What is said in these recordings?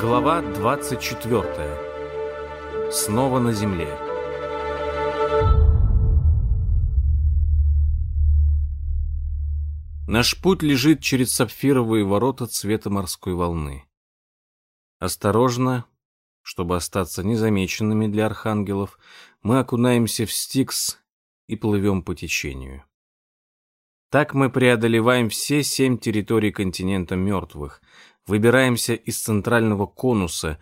Глава 24. Снова на земле. Наш путь лежит через сапфировые ворота цвета морской волны. Осторожно, чтобы остаться незамеченными для архангелов, мы окунаемся в Стикс и плывем по течению. Так мы преодолеваем все семь территорий континента мертвых, выбираемся из центрального конуса,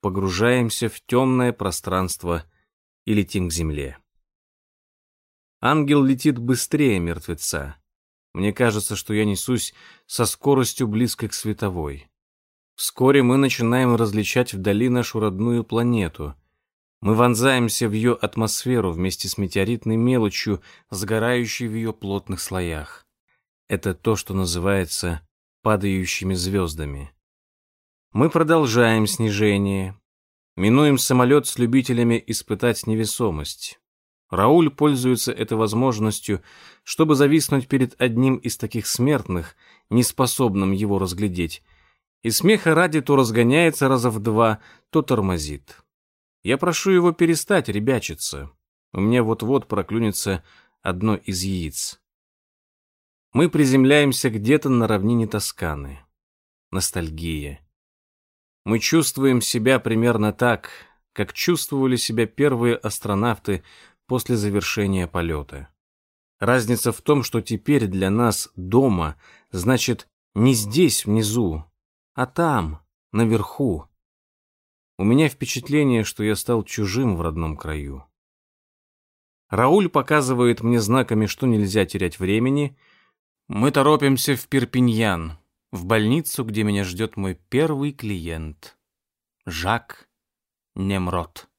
погружаемся в темное пространство и летим к земле. Ангел летит быстрее мертвеца. Мне кажется, что я несусь со скоростью близкой к световой. Вскоре мы начинаем различать вдали нашу родную планету. Мы вонзаемся в ее атмосферу вместе с метеоритной мелочью, сгорающей в ее плотных слоях. Это то, что называется падающими звездами. Мы продолжаем снижение. Минуем самолет с любителями испытать невесомость. Рауль пользуется этой возможностью, чтобы зависнуть перед одним из таких смертных, неспособным его разглядеть, и смеха ради то разгоняется раза в два, то тормозит. Я прошу его перестать ребячиться. У меня вот-вот проклюнется одно из яиц. Мы приземляемся где-то на равнине Тосканы. Ностальгия. Мы чувствуем себя примерно так, как чувствовали себя первые астронавты после завершения полета. Разница в том, что теперь для нас дома значит не здесь внизу, а там, наверху. У меня впечатление, что я стал чужим в родном краю. Рауль показывает мне знаками, что нельзя терять времени — мы торопимся в Перпиньян, в больницу, где меня ждет мой первый клиент. Жак Немрот.